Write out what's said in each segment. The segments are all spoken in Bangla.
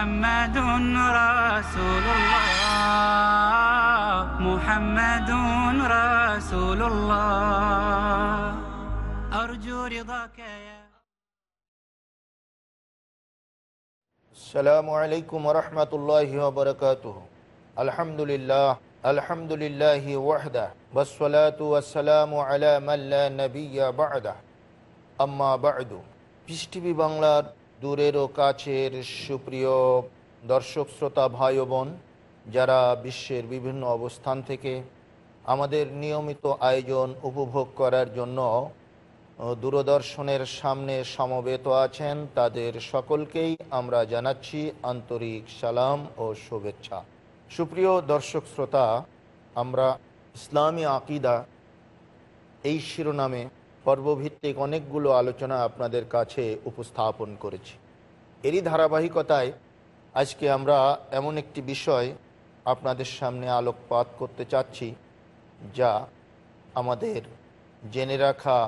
محمد رسول الله محمد رسول الله أرجو رضاك يا السلام عليكم ورحمة الله وبركاته الحمد لله الحمد لله وحده والصلاة والسلام على من لا نبي بعده أما بعد পিস টিভি বাংলার দূরের ও কাছের সুপ্রিয় দর্শক, শ্রোতা, ভাই বোন, যারা বিশ্বের বিভিন্ন অবস্থান থেকে আমাদের নিয়মিত আয়োজন উপভোগ করার জন্য দূরদর্শনের সামনে সমবেত আছেন, তাদের সকলকেই আমরা জানাচ্ছি আন্তরিক সালাম ও শুভেচ্ছা। সুপ্রিয় দর্শক, শ্রোতা, আমরা ইসলামী আকিদা এই শিরোনামে পর্বভিত্তিক অনেকগুলো আলোচনা আপনাদের কাছে উপস্থাপন করেছি। এরই ধারাবাহিকতায় আজকে আমরা এমন একটি বিষয় আপনাদের সামনে আলোকপাত করতে চাচ্ছি, যা আমাদের জেনে রাখা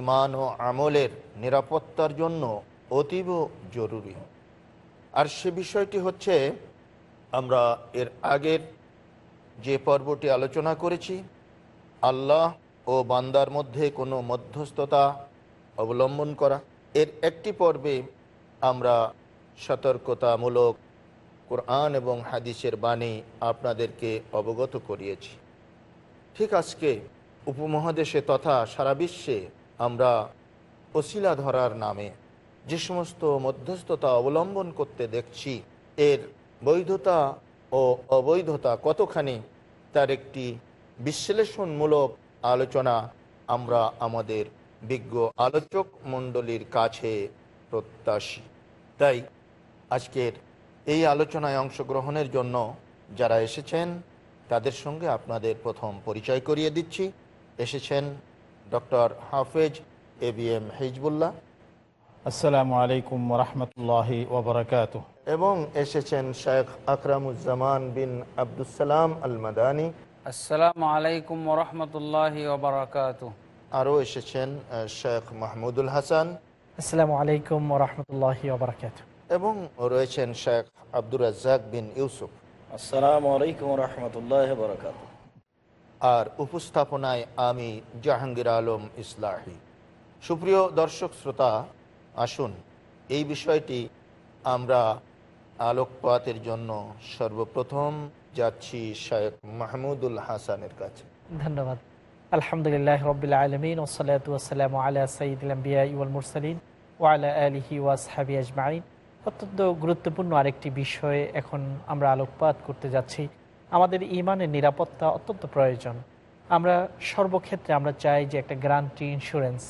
ইমান ও আমলের নিরাপত্তার জন্য অতীব জরুরি। আর সে বিষয়টি হচ্ছে, আমরা এর আগের যে পর্বটি আলোচনা করেছি, আল্লাহ ও বান্দার মধ্যে কোনো মধ্যস্থতা অবলম্বন করা। এর একটি পর্বে আমরা সতর্কতামূলক কোরআন এবং হাদিসের বাণী আপনাদেরকে অবগত করিয়েছি। ঠিক আজকে উপমহাদেশে তথা সারা বিশ্বে আমরা ওসিলা ধরার নামে যে সমস্ত মধ্যস্থতা অবলম্বন করতে দেখছি, এর বৈধতা ও অবৈধতা কতখানি, তার একটি বিশ্লেষণমূলক আলোচনা আমরা আমাদের বিজ্ঞ আলোচক মণ্ডলীর কাছে প্রত্যাশী। তাই আজকের এই আলোচনায় অংশগ্রহণের জন্য যারা এসেছেন তাদের সঙ্গে আপনাদের প্রথম পরিচয় করিয়ে দিচ্ছি। এসেছেন ডক্টর হাফেজ এ বি এম হিজবুল্লাহ। আসসালামু আলাইকুম রহমতুল্লাহি ওবরাকাত এবং এসেছেন শেখ আকরামুজ্জামান বিন আবদুসালাম আল মাদানী আসসালামু আলাইকুম ওরহমতুল্লাহ ওবরাকাত আরও এসেছেন শেখ মাহমুদুল হাসান। আসসালামু আলাইকুম রহমতুল্লাহি ওবরাকাত এবং রয়েছেন শেখ আব্দুর রাজ্জাক বিন ইউসুফ। আসসালামু আলাইকুম রহমতুল্লাহ বরকাত আর উপস্থাপনায় আমি জাহাঙ্গীর আলম ইসলাহি। সুপ্রিয় দর্শক শ্রোতা আসুন এই বিষয়টি আমরা আলোকপাতের জন্য সর্বপ্রথম যাচ্ছি শেখ মাহমুদুল হাসানের কাছে। ধন্যবাদ। আলহামদুলিল্লাহ রবিল আলমিন ওসলাত ওসালাম আলা ইউল মুরসালিন ওয়ালা আলিহি ওয়াসহাবি আজমাইন। অত্যন্ত গুরুত্বপূর্ণ আরেকটি বিষয়ে এখন আমরা আলোকপাত করতে যাচ্ছি। আমাদের ইমানের নিরাপত্তা অত্যন্ত প্রয়োজন। আমরা সর্বক্ষেত্রে আমরা চাই যে একটা গ্যারান্টি ইন্স্যুরেন্স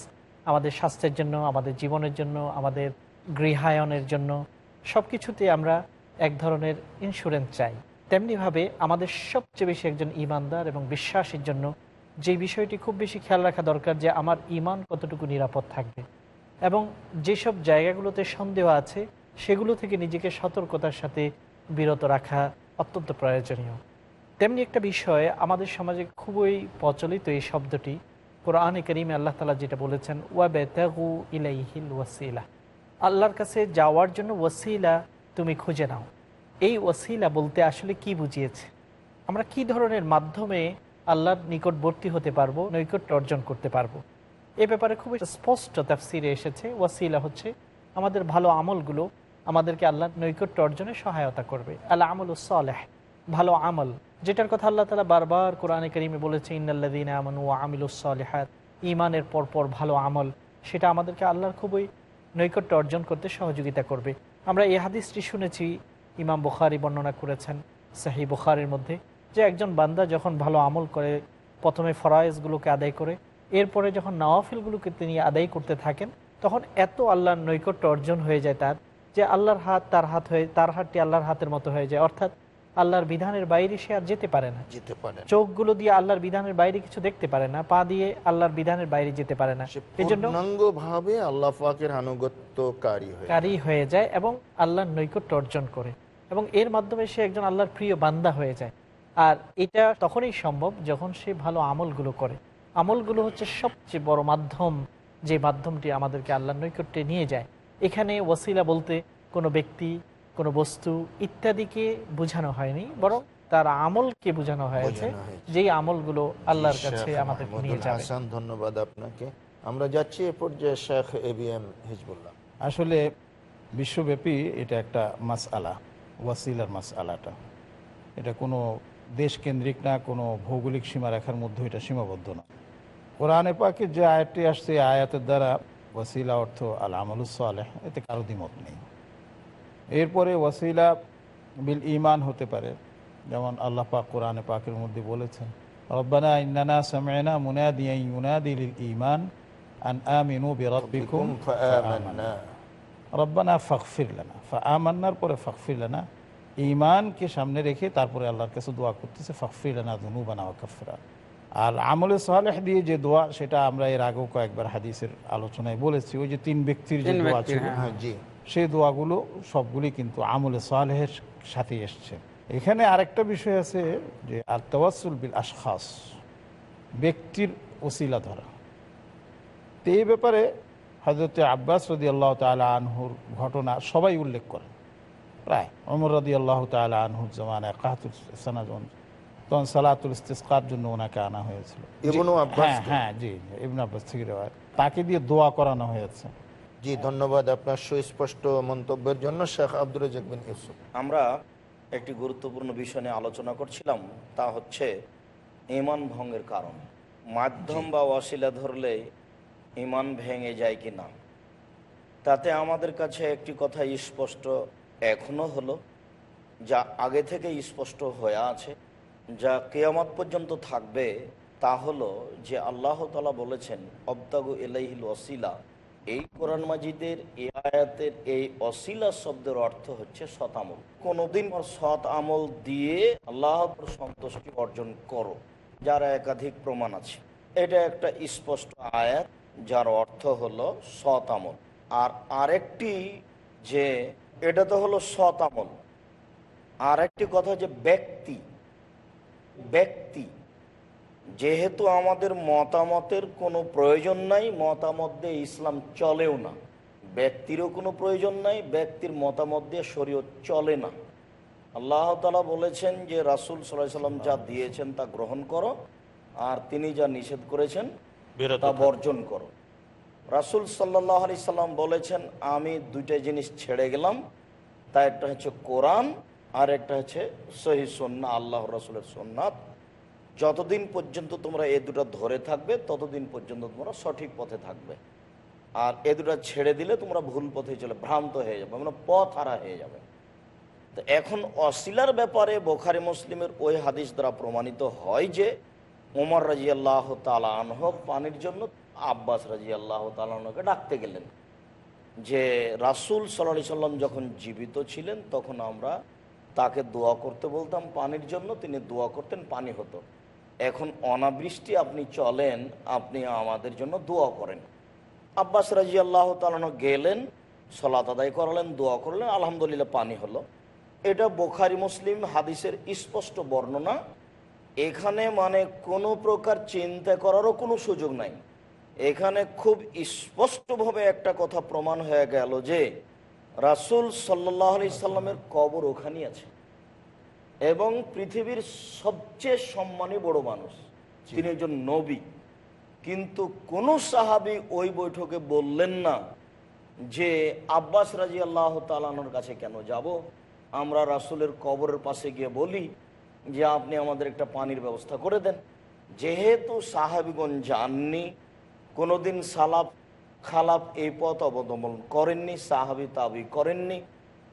আমাদের স্বাস্থ্যের জন্য, আমাদের জীবনের জন্য, আমাদের গৃহায়নের জন্য। সব কিছুতে আমরা এক ধরনের ইন্স্যুরেন্স চাই। তেমনিভাবে আমাদের সবচেয়ে বেশি একজন ইমানদার এবং বিশ্বাসের জন্য যে বিষয়টি খুব বেশি খেয়াল রাখা দরকার যে আমার ইমান কতটুকু নিরাপদ থাকবে। এবং যেসব জায়গাগুলোতে সন্দেহ আছে, সেগুলো থেকে নিজেকে সতর্কতার সাথে বিরত রাখা অত্যন্ত প্রয়োজনীয়। তেমনি একটা বিষয়, আমাদের সমাজে খুবই প্রচলিত এই শব্দটি। কোরআনে করিমে আল্লাহ তালা যেটা বলেছেন, ওয়াবেতাগু ইলাইহিল ওয়াসিলা। আল্লাহর কাছে যাওয়ার জন্য ওয়াসিলা তুমি খুঁজে নাও। এই ওয়াসিলা বলতে আসলে কি বুঝিয়েছে? আমরা কি ধরনের মাধ্যমে আল্লাহর নিকটবর্তী হতে পারব, নৈকট্য অর্জন করতে পারব? এ ব্যাপারে খুবই স্পষ্ট তাফসিরে এসেছে, ওয়াসিলা হচ্ছে আমাদের ভালো আমলগুলো আমাদেরকে আল্লাহর নৈকট্য অর্জনে সহায়তা করবে। আল্লাহ আমল সালেহ, ভালো আমল, যেটার কথা আল্লাহ তালা বারবার কোরআনে করিমে বলেছে ইন্নাল্লাদিন আমানু আমিলুসালেহাত ইমানের পরপর ভালো আমল, সেটা আমাদেরকে আল্লাহর খুবই নৈকট্য অর্জন করতে সহযোগিতা করবে। আমরা এই হাদিসটি শুনেছি ইমাম বুখারি বর্ণনা করেছেন সাহি বুখারির মধ্যে যে একজন বান্দা যখন ভালো আমল করে, প্রথমে ফরায়েজগুলোকে আদায় করে, এরপরে যখন নওয়াফিলগুলোকে তিনি আদায় করতে থাকেন, তখন এত আল্লাহর নৈকট্য অর্জন হয়ে যায় তার, যে আল্লাহর হাত তার হাত হয়ে, তার হাতটি আল্লাহর হাতের মতো হয়ে যায়। অর্থাৎ আল্লাহর বিধানের বাইরে সে আর যেতে পারে না। যেতে পারে। চোখগুলো দিয়ে আল্লাহর বিধানের বাইরে কিছু দেখতে পারে না পা দিয়ে আল্লাহর বিধানের বাইরে যেতে পারে না। সে এই জন্য পূর্ণাঙ্গ ভাবে আল্লাহ পাকের আনুগত্যকারী হয়ে কারি হয়ে যায় এবং আল্লাহর নৈকট্য অর্জন করে এবং এর মাধ্যমে সে একজন আল্লাহর প্রিয় বান্দা হয়ে যায়। আর এটা তখনই সম্ভব যখন সে ভালো আমলগুলো করে। আমলগুলো হচ্ছে সবচেয়ে বড় মাধ্যম যে মাধ্যমটি আমাদেরকে আল্লাহর নৈকট্যে নিয়ে যায়। এখানে ওসিলা বলতে কোনো ব্যক্তি কোনো বস্তু ইত্যাদিকে বোঝানো হয়নি বরং তার আমলকে বোঝানো হয়েছে যেই আমলগুলো আল্লাহর কাছে আমাদের নিয়ে যাবে। ধন্যবাদ আপনাকে। আমরা যাচ্ছি এ পর্যায়ে Sheikh A B M Hezbollah. আসলে বিশ্বব্যাপী এটা একটা মাস আলা ওয়াসিলার মাস আলাটা এটা কোনো দেশকেন্দ্রিক না কোনো ভৌগোলিক সীমা সীমারেখার মধ্যে এটা সীমাবদ্ধ না। কোরআনে পাকে যে আয়াতটি আসছে এই আয়াতের দ্বারা ওয়াসিলা অর্থ আল আমলুস আলেহ এতে কারও দ্বিমত নেই। এরপরে ওয়াসিলা বিল ইমান হতে পারে যেমন আল্লাহ পাক কোরআনে পাকের মধ্যে বলেছেন রব্বানা ইন্নানা সামিনা মুনাদিয়া ইউনাদি লিল ইমান আন আমিনু বিরাব্বিকুম ফাআমান্না রব্বানা ফকফির লানা। আমান্নার পরে ফকফির লানা। ইমানকে সামনে রেখে তারপরে আল্লাহর কাছে দোয়া করতেছে ফকফির লানা ধনুবানা ওয়াকফরা আর আমলে সালেহ দিয়ে যে দোয়া সেটা আমরা এর আগেও কয়েকবার হাদিসের আলোচনায় বলেছি ওই যে তিন ব্যক্তির যে দোয়া ছিল। হ্যাঁ জি। সেই দোয়াগুলো সবগুলি কিন্তু আমলে সালেহের সাথে এসছে। এখানে আরেকটা বিষয় আছে যে আর তওয়াসুল বিল আশখাস ব্যক্তির ওসিলা ধরা। তো এই ব্যাপারে হজরত আব্বাস রদি আল্লাহ তালা আনহুর ঘটনা সবাই উল্লেখ করেন প্রায় অমর রদি আল্লাহ তালা আনহুর জমানায় কাহাতুল সানা যখন তখন সালাতুল ইস্তেসকার জন্য ওনাকে আনা হয়েছিল। হ্যাঁ হ্যাঁ জি ইবন আব্বাস থেকে তাকে দিয়ে দোয়া করানো হয়েছে। জি ধন্যবাদ আপনার সুস্পষ্ট মন্তব্যের জন্য শেখ আব্দুল বিন ইউসুফ। আমরা একটি গুরুত্বপূর্ণ বিষয় নিয়ে আলোচনা করছিলাম তা হচ্ছে ইমান ভঙ্গের কারণ। মাধ্যম বা ওয়াসিলা ধরলে ইমান ভেঙে যায় কি না তাতে আমাদের কাছে একটি কথা স্পষ্ট এখনও হলো যা আগে থেকে স্পষ্ট হয়ে আছে যা কেয়ামত পর্যন্ত থাকবে তা হলো যে আল্লাহ তালা বলেছেন অবতাগু এলাইহিল অসিলা এই কোরআন মাজিদের এ আয়াতের এই অসিলা শব্দের অর্থ হচ্ছে সৎ আমল। কোনোদিন সৎ আমল দিয়ে আল্লাহর সন্তুষ্টি অর্জন করো, যার একাধিক প্রমাণ আছে। এটা একটা স্পষ্ট আয়াত, যার অর্থ হলো সৎ আমল। আর আরেকটি যে, এটা তো হলো সৎ আমল। আর একটি কথা যে ব্যক্তি। ব্যক্তি। যেহেতু আমাদের মতামতের কোনো প্রয়োজন নাই মতামত দিয়ে ইসলাম চলেও না। ব্যক্তিরও কোনো প্রয়োজন নাই ব্যক্তির মতামত দিয়ে শরীয়ত চলে না। আল্লাহ তালা বলেছেন যে রাসুল সাল্লাহ সাল্লাম যা দিয়েছেন তা গ্রহণ করো আর তিনি যা নিষেধ করেছেন তা বর্জন করো। রাসুল সাল্লাহ আলি সাল্লাম বলেছেন আমি দুইটা জিনিস ছেড়ে গেলাম তা একটা হচ্ছে কোরআন আর একটা হচ্ছে সহি সন্না আল্লাহ রাসুলের সন্ন্যাত যতদিন পর্যন্ত তোমরা এ দুটো ধরে থাকবে, ততদিন পর্যন্ত তোমরা সঠিক পথে থাকবে। আর এ দুটো ছেড়ে দিলে তোমরা ভুল পথে চলে, ভ্রান্ত হয়ে যাবে মানে পথ হারা হয়ে যাবে। তো এখন অশিলার ব্যাপারে বোখারি মুসলিমের ওই হাদিস দ্বারা প্রমাণিত হয় যে ওমর রাজি আল্লাহ তালানহ পানির জন্য আব্বাস রাজি আল্লাহ তালানহকে ডাকতে গেলেন। যে রাসুল সাল্লাহ সাল্লাম যখন জীবিত ছিলেন, তখন আমরা তাকে দোয়া করতে বলতাম পানির জন্য, তিনি দোয়া করতেন, পানি হতো। এখন অনাবৃষ্টি আপনি চলেন, আপনি আমাদের জন্য দোয়া করেন। আব্বাস রাজি আল্লাহ তালানো গেলেন, সলাত আদায় করালেন, দোয়া করলেন, আলহামদুলিল্লাহ পানি হলো। এটা বোখারি মুসলিম হাদিসের স্পষ্ট বর্ণনা। এখানে মানে কোনো প্রকার চিন্তা করারও কোনো সুযোগ নাই। এখানে খুব স্পষ্টভাবে একটা কথা প্রমাণ হয়ে গেল যে রাসুল সাল্লাহ আলি সাল্লামের কবর ওখানেই আছে। এবং পৃথিবীর সবচেয়ে সম্মানী বড় মানুষ। তিনি একজন নবী। কিন্তু কোন সাহাবি ওই বৈঠকে বললেন না যে আব্বাস রাজি আল্লাহ তালানোর কাছে কেন যাব? আমরা রাসুলের কবরের পাশে গিয়ে বলি যে আপনি আমাদের একটা পানির ব্যবস্থা করে দেন। যেহেতু সাহাবিগণ যাননি কোনোদিন সালাপ খালাপ এই পথ অবলম্বন করেননি সাহাবি তাবি করেননি।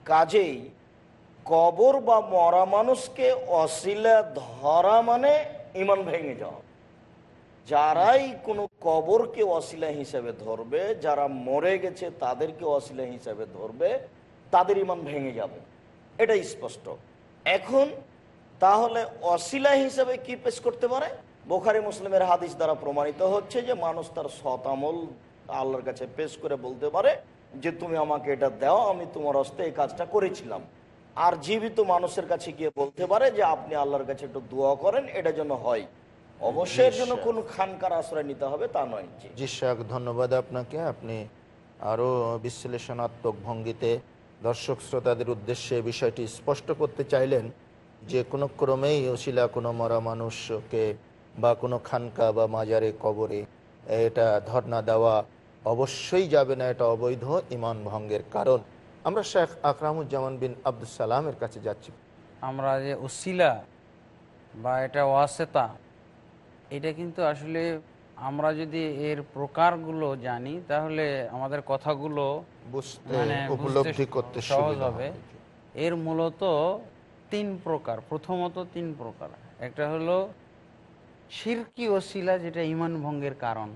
কাজেই কবর বা মরা মানুষকে অশিলা ধরা মানে ইমান ভেঙে যাওয়া। যারাই কোনো কবরকে অশিলা হিসেবে ধরবে, যারা মরে গেছে তাদেরকে অশিলা হিসেবে ধরবে, তাদের ইমান ভেঙে যাবে। এটাই স্পষ্ট। এখন তাহলে অশিলা হিসেবে কি পেশ করতে পারে? বোখারি মুসলিমের হাদিস দ্বারা প্রমাণিত হচ্ছে যে মানুষ তার সতামল আল্লাহর কাছে পেশ করে বলতে পারে যে, তুমি আমাকে এটা দাও, আমি তোমার হস্তে এই কাজটা করেছিলাম। আর জীবিত মানুষের কাছে গিয়ে বলতে পারে যে আপনি আল্লাহর কাছে একটু দোয়া করেন এটা যেন হয়। অবশ্যই জন্য কোন খানকার আশ্রয় নিতে হবে তা নয়। জি। শাক ধন্যবাদ আপনাকে। আপনি আরও বিশ্লেষণাত্মক ভঙ্গিতে দর্শক শ্রোতাদের উদ্দেশ্যে বিষয়টি স্পষ্ট করতে চাইলেন যে কোনো ক্রমেই ওসিলা কোনো মরা মানুষকে বা কোনো খানকা বা মাজারে কবরে এটা ধর্ণা দেওয়া অবশ্যই যাবে না এটা অবৈধ ইমান ভঙ্গের কারণ। আমরা শেখ আকরামুজ্জামান বিন আব্দুল সালামের কাছে যাচ্ছি। আমরা যে উসিলা বা এটা ওয়াসেতা এটা কিন্তু আসলে আমরা যদি এর প্রকারগুলো জানি তাহলে আমাদের কথাগুলো বুঝতে মানে উপলব্ধি করতে সহজ হবে। হবে। এর মূলত তিন প্রকার প্রথমত তিন প্রকার। একটা হলো শিরকি ওসিলা যেটা ইমান ভঙ্গের কারণ।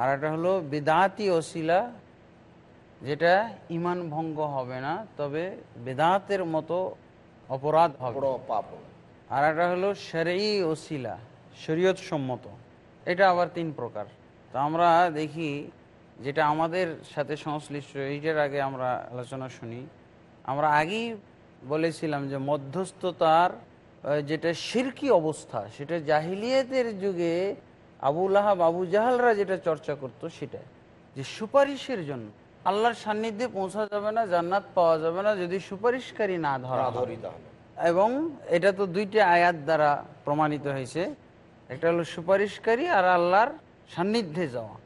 আর একটা হলো বেদাতি ওসিলা যেটা ইমান ভঙ্গ হবে না তবে বেদাতের মতো অপরাধ হবে। আর একটা হলো সেরেই ওসিলা শরীয়ত সম্মত এটা আবার তিন প্রকার। তো আমরা দেখি যেটা আমাদের সাথে সংশ্লিষ্ট এইটার আগে আমরা আলোচনা শুনি। আমরা আগেই বলেছিলাম যে মধ্যস্থতার যেটা শিরকি অবস্থা সেটা জাহিলিয়াতের যুগে আবুল আহাব আবু জাহালরা যেটা চর্চা করতো সেটা যে সুপারিশের জন্য। আল্লাহর সান্নিধ্যে পৌঁছা যাবে না জান্নাত পাওয়া যাবে না যদি সুপারিশকারী না ধরা এবং এটা তো দুইটা আয়াত দ্বারা প্রমাণিত হয়েছে। একটা হলো সুপারিশকারী আর আল্লাহর সান্নিধ্যে যাওয়া।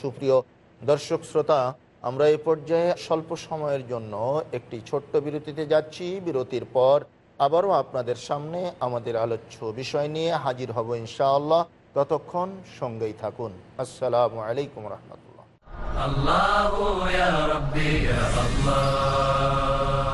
সুপ্রিয় দর্শক শ্রোতা আমরা এই পর্যায়ে স্বল্প সময়ের জন্য একটি ছোট্ট বিরতিতে যাচ্ছি। বিরতির পর আবারও আপনাদের সামনে আমাদের আলোচ্য বিষয় নিয়ে হাজির হব ইনশাআল্লাহ। ততক্ষণ সঙ্গেই থাকুন। আসসালামু আলাইকুম রহমতুল্লাহ। الله يا ربي يا الله.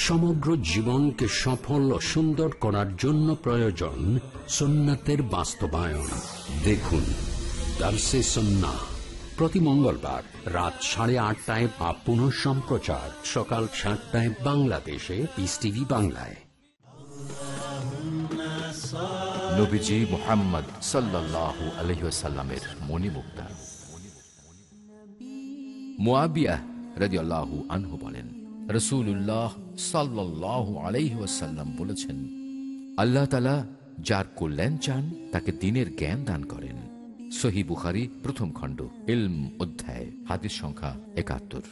সমগ্র জীবনকে সফল ও সুন্দর করার জন্য প্রয়োজন সুন্নাতের বাস্তবায়ন। দেখুন, দার্সে সন্না প্রতি মঙ্গলবার রাত সাড়ে আটটায় বা পুনঃ সম্প্রচার। সকাল সাতটায় বাংলাদেশে পিস টিভি বাংলায়। নবীজি মোহাম্মদ সাল্লাল্লাহু আলহিসাল্লামের মণিমুক্তা। মোয়াবিয়া রাদিয়াল্লাহু আনহু বলেন রসুল্লাহ সাল্লাল্লাহু আলাইহি ওয়াসাল্লাম বলেছেন আল্লাহ তালা যার কল্যাণ চান তাকে দিনের জ্ঞান দান করেন সহি বুখারি প্রথম খণ্ড ইলম অধ্যায় হাদিস সংখ্যা একাত্তর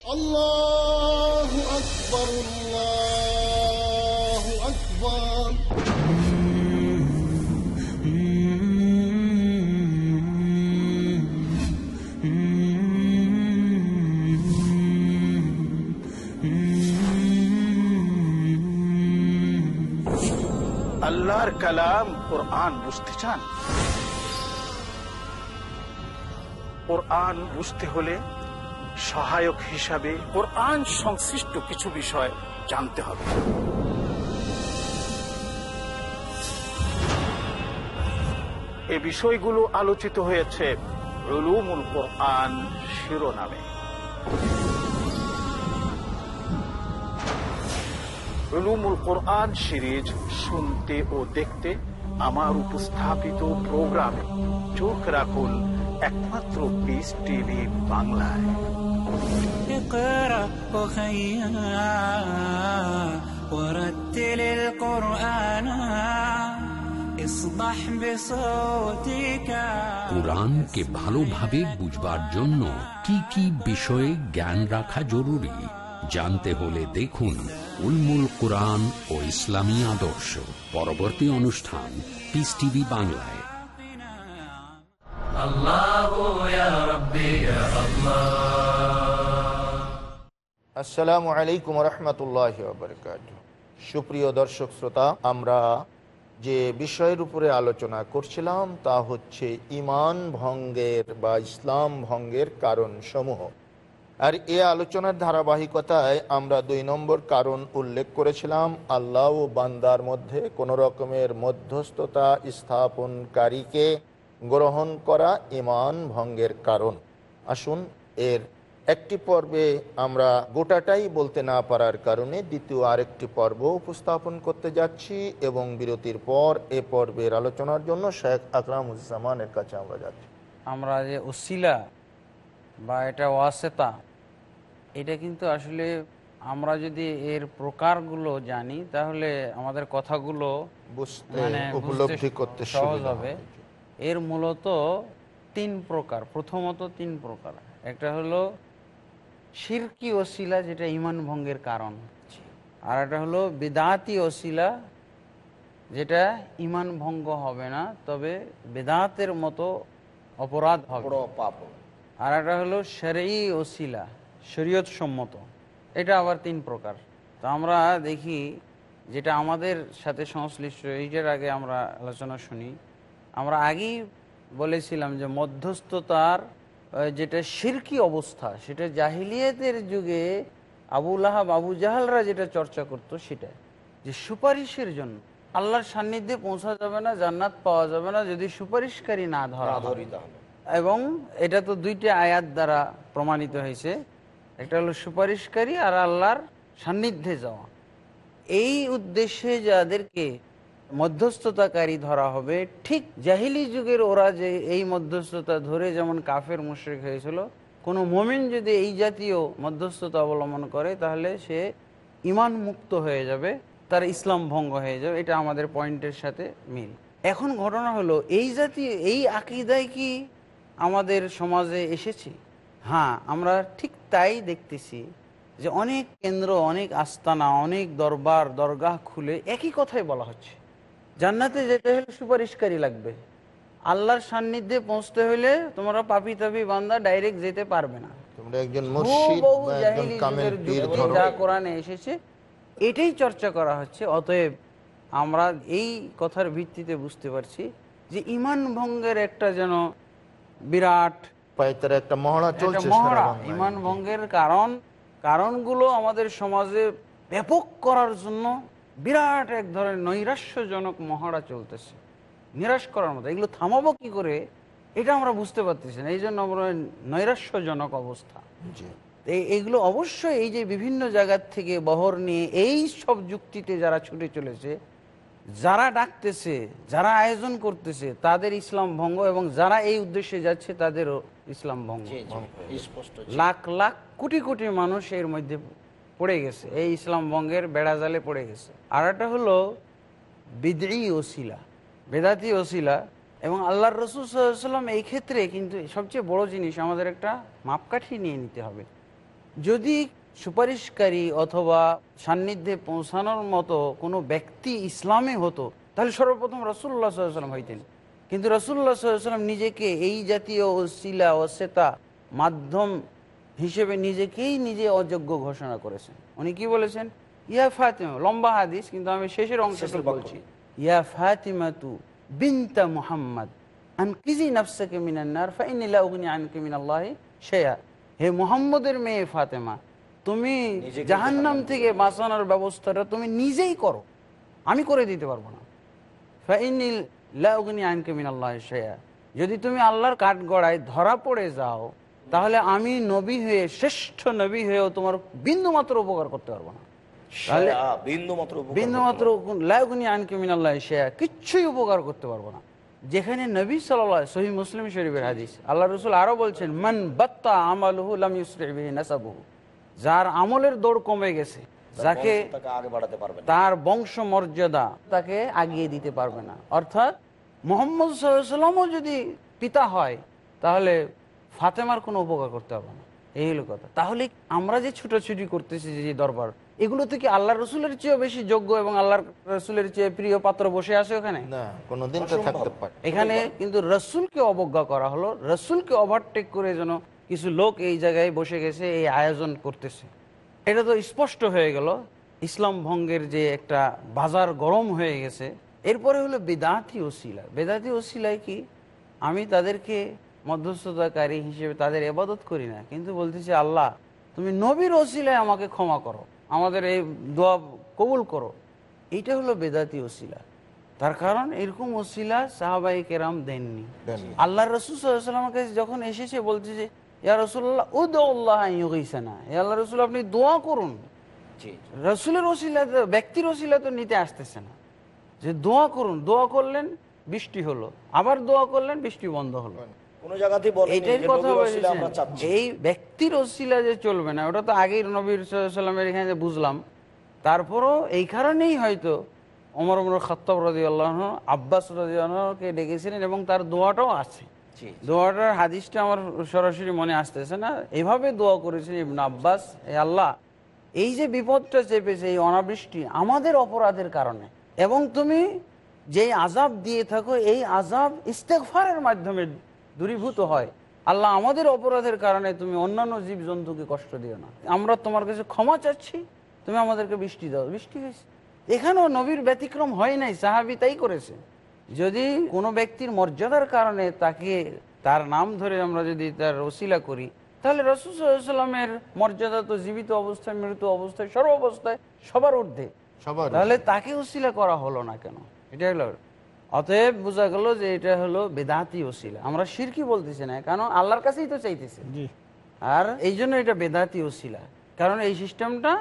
الله أكبر الله কালাম বুঝতে চান? বুঝতে হলে সহায়ক হিসাবে কোরআন সংশ্লিষ্ট কিছু বিষয় জানতে হবে। এ বিষয়গুলো আলোচিত হয়েছে রুলুমুল কোরআন শিরোনামে। রুলুমুল কোরআন সিরিজ শুনতে ও দেখতে আমার উপস্থাপিত প্রোগ্রামে চোখ রাখুন একমাত্র পিস টিভি বাংলায় اقرأ وخيا ورتل القرآن اصبح بصوتك কোরআনকে ভালোভাবে বুঝবার জন্য কি কি বিষয়ে জ্ঞান রাখা জরুরি জানতে হলে দেখুন উলমুল কোরআন ও ইসলামী আদর্শ। পরবর্তী অনুষ্ঠান পিস টিভি বাংলায়। আসসালামু আলাইকুম রহমতুল্লাহ সুপ্রিয় দর্শক শ্রোতা আমরা যে বিষয়ের উপরে আলোচনা করছিলাম তা হচ্ছে ইমান ভঙ্গের বা ইসলাম ভঙ্গের কারণ সমূহ আর এ আলোচনার ধারাবাহিকতায় আমরা দুই নম্বর কারণ উল্লেখ করেছিলাম, আল্লাহ ও বান্দার মধ্যে কোনো রকমের মধ্যস্থতা স্থাপনকারীকে গ্রহণ করা ইমান ভঙ্গের কারণ। আসুন, এর একটি পর্বে আমরা গোটাটাই বলতে না পারার কারণে দ্বিতীয় আরেকটি পর্ব উপস্থাপন করতে যাচ্ছি এবং বিরতির পর এ পর্বের আলোচনার জন্য শেখ আকরামুজ্জামানের কাছে আমরা যাচ্ছি। আমরা যে ওসিলা বা এটা ওয়াসেতা এটা কিন্তু আসলে আমরা যদি এর প্রকারগুলো জানি তাহলে আমাদের কথাগুলো মানে উপলব্ধি করতে সহজ হবে। এর মূলত তিন প্রকার প্রথমত তিন প্রকার। একটা হলো শিরকি ওসিলা যেটা ইমান ভঙ্গের কারণ আর একটা হলো বেদাতি ওসিলা যেটা ইমান ভঙ্গ হবে না তবে বেদাতের মতো অপরাধ হবে। পাপ আর একটা হলো সেরেই ওসিলা শরীয়ত সম্মত। এটা আবার তিন প্রকার। তো আমরা দেখি যেটা আমাদের সাথে সংশ্লিষ্ট এইটার আগে আমরা আলোচনা শুনি আমরা আগেই বলেছিলাম যে মধ্যস্থতার যেটা শিরকি অবস্থা সেটা জাহিলিয়াতের যুগে আবুল আহাব আবু জাহালরা যেটা চর্চা করত সেটা যে সুপারিশের জন্য আল্লাহর সান্নিধ্যে পৌঁছা যাবে না জান্নাত পাওয়া যাবে না যদি সুপারিশকারী না ধরা হয়। ধরিতে হবে এবং এটা তো দুইটা আয়াত দ্বারা প্রমাণিত হয়েছে। একটা হলো সুপারিশকারী আর আল্লাহর সান্নিধ্যে যাওয়া। এই উদ্দেশ্যে যাদেরকে মধ্যস্থতাকারী ধরা হবে, ঠিক জাহিলি যুগের ওরা যে এই মধ্যস্থতা ধরে যেমন কাফের মুশ্রিক হয়েছিল, কোনো মমিন যদি এই জাতীয় মধ্যস্থতা অবলম্বন করে, তাহলে সে ইমান মুক্ত হয়ে যাবে, তার ইসলাম ভঙ্গ হয়ে যাবে। এটা আমাদের পয়েন্টের সাথে মিল। এখন ঘটনা হলো, এই জাতীয় এই আকিদায় কি আমাদের সমাজে এসেছে। হ্যাঁ আমরা ঠিক তাই দেখতেছি যে অনেক কেন্দ্র অনেক আস্তানা অনেক দরবার দরগাহ খুলে একই কথাই বলা হচ্ছে। জান্নাতে যেতে হলে সুপারিশকারী লাগবে। আল্লাহর সান্নিধ্যে পৌঁছতে হলে তোমরা পাপি তাপি বান্দা ডাইরেক্ট যেতে পারবে না। এসেছে এটাই চর্চা করা হচ্ছে। অতএব আমরা এই কথার ভিত্তিতে বুঝতে পারছি যে ইমান ভঙ্গের একটা যেন বিরাট। পাইতার একটা মহড়া চলছে মহড়া ইমান ভঙ্গের কারণ কারণগুলো আমাদের সমাজে ব্যাপক করার জন্য বিরাট এক ধরনের নৈরাশ্যজনক মহড়া চলতেছে। নিরাশ করার মতো। এগুলো থামাবো কি করে? এটা আমরা বুঝতে পারতেছি না। এই জন্য আমরা নৈরাশ্যজনক অবস্থা। জি। এই এগুলো অবশ্যই এই যে বিভিন্ন জায়গার থেকে বহর নিয়ে এই সব যুক্তিতে যারা ছুটে চলেছে যারা ডাকতেছে যারা আয়োজন করতেছে তাদের ইসলাম ভঙ্গ এবং যারা এই উদ্দেশ্যে যাচ্ছে তাদেরও ইসলাম ভঙ্গ। লাখ লাখ কোটি কোটি মানুষ এর মধ্যে পড়ে গেছে এই ইসলাম ভঙ্গের বেড়াজালে পড়ে গেছে। আর একটা হলো বিদড়ি ওসিলা বেদাতি ওসিলা এবং আল্লাহর রসুল সাল্লাম এই ক্ষেত্রে কিন্তু সবচেয়ে বড় জিনিস আমাদের একটা মাপকাঠি নিয়ে নিতে হবে। যদি সুপারিশকারী অথবা সান্নিধ্যে পৌঁছানোর মতো কোনো ব্যক্তি ইসলামে হতো তাহলে সর্বপ্রথম রসুল্লাহ সাল্লাম হইতেন। কিন্তু রসুল্লাহ সাল্লাম নিজেকে এই জাতীয় ওসিলা ওসেতা মাধ্যম হিসেবে নিজেকেই নিজে অযোগ্য ঘোষণা করেছেন। উনি কি বলেছেন? ইয়া ফাতিমা লম্বা হাদিস কিন্তু আমি শেষের অংশটা বলছি। ইয়া ফাতিমা তু বিনতা মুহাম্মদ আনকিজি নফসাকে মিনান্নার ফাইনিলা উগনি আনকে মিনাল্লাহি শেয়া হে মোহাম্মদের মেয়ে ফাতেমা তুমি জাহান্নাম থেকে বাঁচানোর ব্যবস্থাটা তুমি নিজেই করো। আমি করে দিতে পারব না। ফাইনিল লাউগনি আইনকে মিনাল্লাহ শেয়া যদি তুমি আল্লাহর কাঠ গড়ায় ধরা পড়ে যাও তাহলে আমি নবী হয়ে শ্রেষ্ঠ নবী হয়েও তোমার বিন্দু মাত্র উপকার করতে পারব না। তাহলে আহ, বিন্দু মাত্র বিন্দু করতে লাউগনি আইনকে মিনাল্লাহ শেয়া কিচ্ছুই উপকার করতে পারব না। যেখানে নবী সাল্লাহ সহি মুসলিম শরীফের হাদিস। আল্লাহ রসুল আরও বলছেন মান বাত্তা আমালহু লাম নাসাবহু। যার আমলের দৌড় কমে গেছে যাকে তাকে আগে বাড়াতে পারবে না। তার বংশ মর্যাদা তাকে আগিয়ে দিতে পারবে না। অর্থাৎ মোহাম্মদ সাল্লামও যদি পিতা হয় তাহলে ফাতেমার কোনো উপকার করতে হবে না। এই হলো কথা। তাহলে আমরা যে ছুটোছুটি করতেছি যে দরবার এগুলো থেকে আল্লাহ রসুলের চেয়েও বেশি যোগ্য এবং আল্লাহ রসুলের চেয়ে প্রিয় পাত্র বসে আছে ওখানে? কোনোদিন তো থাকতে পারে। এখানে কিন্তু রসুলকে অবজ্ঞা করা হলো রসুলকে ওভারটেক করে যেন কিছু লোক এই জায়গায় বসে গেছে এই আয়োজন করতেছে। এটা তো স্পষ্ট হয়ে গেল ইসলাম ভঙ্গের যে একটা বাজার গরম হয়ে গেছে। এরপরে হলো বেদাতি ওসিলা। বেদাতি ওসিলায় কি? আমি তাদেরকে মধ্যস্থতাকারী হিসেবে তাদের এবাদত করি না কিন্তু বলতেছি আল্লাহ তুমি নবীর ওসিলায় আমাকে ক্ষমা করো আমাদের এই দোয়া কবুল করো। এইটা হলো বেদাতি ওসিলা। তার কারণ এরকম ওসিলা সাহাবাই কেরাম দেননি। আল্লাহ রসুল সাল্লামের কাছে যখন এসেছে বলছে যে ইয়া রসুল্লাহ উদ্লাহ ইউগিসানা। হে আল্লাহ রসুল আপনি দোয়া করুন। রসুলের ওসিলা তো ব্যক্তির ওসিলা তো নিতে আসতেছে না। যে দোয়া করুন দোয়া করলেন বৃষ্টি হলো। আবার দোয়া করলেন বৃষ্টি বন্ধ হলো। বলেনি কথা এই ব্যক্তির ওসিলা যে চলবে না ওটা তো আগেই নবীর সাল্লামের এখানে বুঝলাম তারপরও এই কারণেই হয়তো অমর অমর খত্তাব রাজি আল্লাহ আব্বাস রাজি আল্লাহকে ডেকেছিলেন এবং তার দোয়াটাও আছে। দোয়াটার হাদিসটা আমার সরাসরি মনে আসতেছে না। এভাবে দোয়া করেছেন ইবন আব্বাস আল্লাহ, এই যে বিপদটা চেপেছে, এই অনাবৃষ্টি আমাদের অপরাধের কারণে, এবং তুমি যেই আজাব দিয়ে থাকো, এই আজাব ইস্তেকফারের মাধ্যমে দূরীভূত হয়। আল্লাহ আমাদের অপরাধের কারণে তুমি অন্যান্য জীব জন্তুকে কষ্ট দিও না। আমরা তোমার কাছে ক্ষমা চাচ্ছি, তুমি আমাদেরকে বৃষ্টি দাও। বৃষ্টি হয়েছে। এখানেও নবীর ব্যতিক্রম হয় নাই, সাহাবি তাই করেছে। যদি কোনো ব্যক্তির মর্যাদার কারণে তাকে তার নাম ধরে আমরা যদি তার রসিলা করি তাহলে রসুলামের মর্যাদা তো জীবিত অবস্থায় মৃত অবস্থায় সর্ব অবস্থায় সবার ঊর্ধ্বে। সবার তাহলে তাকে ওসিলা করা হলো না কেন? এটা হলো অতএব বোঝা গেল যে এটা হলো বেদাতি ওসিলা। আমরা শিরকি বলতেছি না কারণ আল্লাহর কাছেই তো চাইতেছি। আর এই জন্য এটা বেদাতি ওসিলা। কারণ এই সিস্টেমটা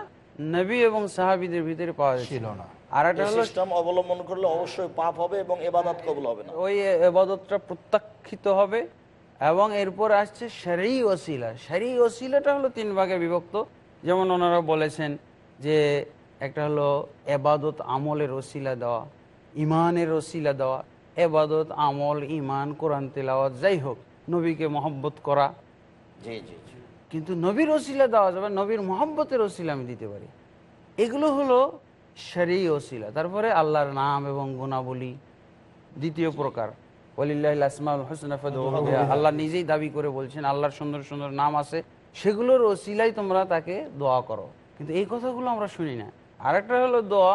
নবী এবং সাহাবিদের ভিতরে পাওয়া যাচ্ছিল না। আর একটা হলো সিস্টেম অবলম্বন করলে অবশ্যই পাপ হবে এবং এবাদত কবুল হবে না। ওই এবাদতটা প্রত্যাখ্যিত হবে এবং এরপর আসছে সারি ওসিলা সারি ওসিলাটা হলো তিন ভাগে বিভক্ত। যেমন ওনারা বলেছেন যে একটা হলো এবাদত আমলের ওসিলা দেওয়া ইমানের ওসিলা দেওয়া এবাদত আমল ইমান কোরআন তেলাওয়াত যাই হোক নবীকে মহব্বত করা। জি জি জি। কিন্তু নবীর ওসিলা দেওয়া যাবে নবীর মহব্বতের ওসিলা আমি দিতে পারি। এগুলো হলো সারি ওসিলা। তারপরে আল্লাহর নাম এবং গুণাবলী দ্বিতীয় প্রকার। ওলিল্লাহ আসমাউল হোসেনা আল্লাহ নিজেই দাবি করে বলছেন আল্লাহর সুন্দর সুন্দর নাম আছে। সেগুলোর ওসিলাই তোমরা তাকে দোয়া করো। কিন্তু এই কথাগুলো আমরা শুনি না। আরেকটা হলো দোয়া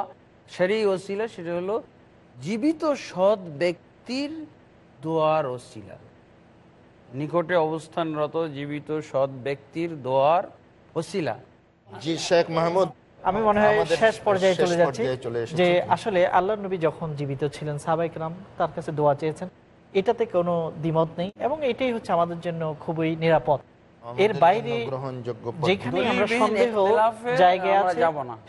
সারি ওসিলা সেটা হলো জীবিত সৎ ব্যক্তির দোয়ার ওসিলা। নিকটে অবস্থানরত জীবিত সৎ ব্যক্তির দোয়ার ওসিলা। জি শেখ মাহমুদ আমি মনে হয় শেষ পর্যায়ে চলে যাচ্ছি। যে আসলে আল্লাহ নবী যখন জীবিত ছিলেন সাহাবাইক রাম তার কাছে দোয়া চেয়েছেন এটাতে কোনো দ্বিমত নেই এবং এটাই হচ্ছে আমাদের জন্য খুবই নিরাপদ। এর বাইরে। যেখানে আমরা সন্দেহ জায়গায় আছে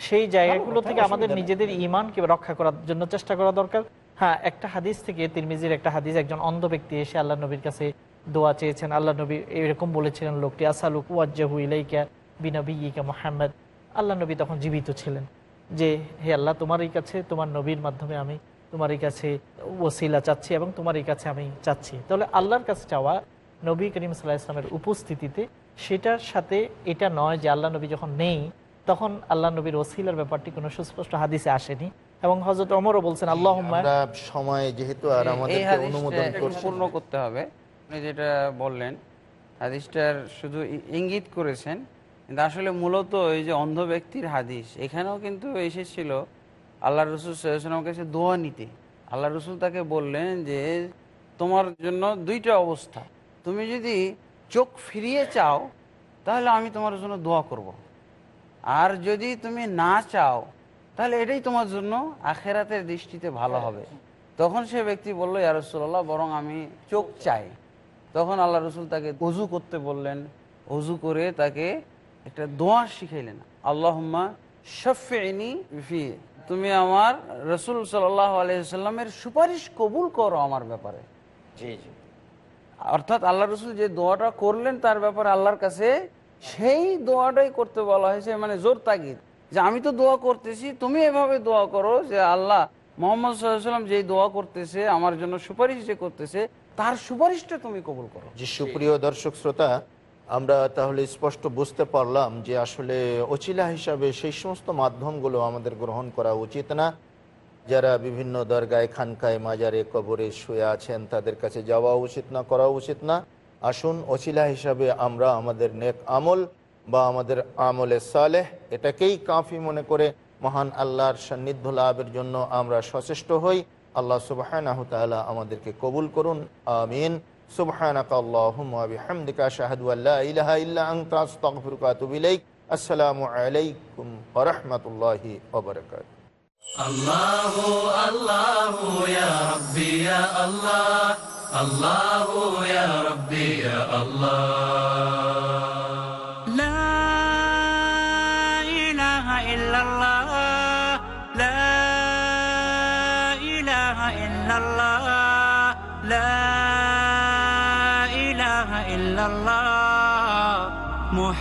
সেই জায়গাগুলো থেকে আমাদের নিজেদের ইমানকে রক্ষা করার জন্য চেষ্টা করা দরকার। হ্যাঁ একটা হাদিস থেকে তিরমিজির একটা হাদিস একজন অন্ধ ব্যক্তি এসে আল্লাহ নবীর কাছে দোয়া চেয়েছেন। আল্লাহ নবী এরকম বলেছিলেন লোকটি আসালুক ওয়াজ্জাহু ইলাইকা বিনবিয়িকা মোহাম্মদ। আল্লাহ নবী তখন জীবিত ছিলেন যে হে আল্লাহ তোমারই কাছে তোমার নবীর মাধ্যমে আমি তোমারই কাছে ওসিলা চাচ্ছি এবং তোমারই কাছে আমি চাচ্ছি। তাহলে আল্লাহর কাছে চাওয়া নবী করিম সাল্লাহ ইসলামের উপস্থিতিতে সেটার সাথে এটা নয় যে আল্লাহ নবী যখন নেই তখন আল্লাহ নবীর ওসিলার ব্যাপারটি কোনো সুস্পষ্ট হাদিসে আসেনি এবং হজরত অমরও বলছেন আল্লাহ সময় যেহেতু আর আমাদেরকে অনুমোদন পূর্ণ করতে হবে। আপনি যেটা বললেন হাদিসটার শুধু ইঙ্গিত করেছেন কিন্তু আসলে মূলত এই যে অন্ধ ব্যক্তির হাদিস, এখানেও কিন্তু এসেছিল আল্লাহ রসুল সাল্লামের কাছে দোয়া নিতে। আল্লাহ রসুল তাকে বললেন যে, তোমার জন্য দুইটা অবস্থা। তুমি যদি চোখ ফিরিয়ে চাও, তাহলে আমি তোমার জন্য দোয়া করব। আর যদি তুমি না চাও, তাহলে এটাই তোমার জন্য আখেরাতের দৃষ্টিতে ভালো হবে। তখন সে ব্যক্তি বলল ইয়ারসোল্লাহ বরং আমি চোখ চাই। তখন আল্লাহ রসুল তাকে অজু করতে বললেন। অজু করে তাকে একটা দোয়া শিখাইলেন। আল্লাহম্মা শফিনী ফি তুমি আমার রসুল সাল্লাহ আলাইসাল্লামের সুপারিশ কবুল করো আমার ব্যাপারে। জি জি। অর্থাৎ আল্লাহ রসুল যে দোয়াটা করলেন তার ব্যাপারে আল্লাহর কাছে সেই দোয়াটাই করতে বলা হয়েছে মানে জোর তাগিদ। যে আমি তো দোয়া করতেছি তুমি এভাবে দোয়া করো যে আল্লাহ মোহাম্মদ সাল্লাম যেই দোয়া করতেছে আমার জন্য সুপারিশ যে করতেছে তার সুপারিশটা তুমি কবুল করো। যে সুপ্রিয় দর্শক শ্রোতা আমরা তাহলে স্পষ্ট বুঝতে পারলাম যে আসলে অচিলা হিসাবে সেই সমস্ত মাধ্যমগুলো আমাদের গ্রহণ করা উচিত না। যারা বিভিন্ন দরগায়, খানকায়, মাজারে, কবরে শুয়ে আছেন, তাদের কাছে যাওয়া উচিত না, করা উচিত না। আসুন, অচিলা হিসাবে আমরা আমাদের নেক আমল বা আমাদের আমলে সালেহ, এটাকেই কাফি মনে করে মহান আল্লাহর সান্নিধ্য লাভের জন্য আমরা সচেষ্ট হই। আল্লাহ সুবাহ আমাদেরকে কবুল করুন, আমিন। সুবহানাক আল্লাহুম্মা বিহামদিকা আশহাদু আল্লা ইলাহা ইল্লা আনতা আস্তাগফিরুকা ওয়া আতুবু ইলাইক আসসালামু আলাইকুম ওয়া রাহমাতুল্লাহি ওয়া বারাকাতুহু الله الله يا ربي يا الله الله يا ربي يا الله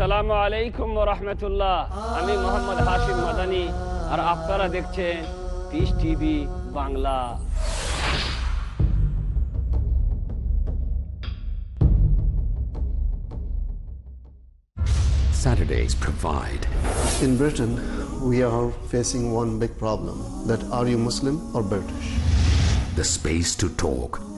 আসসালামু আলাইকুম রহমতুল্লাহ আমি মোহাম্মদ হাশিম মাদানি আর আপনারা দেখছেন peace TV Bangla Saturdays provide. In Britain, we are facing one big problem that are you Muslim or British? The space to talk.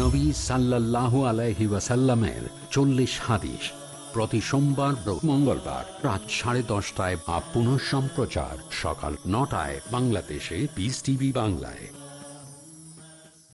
নবী সাল্লাহ আলাইহি ওয়াসাল্লামের চল্লিশ হাদিস প্রতি সোমবার মঙ্গলবার রাত সাড়ে দশটায় বা পুনঃ সম্প্রচার সকাল নটায় বাংলাদেশে পিস টিভি বাংলায়।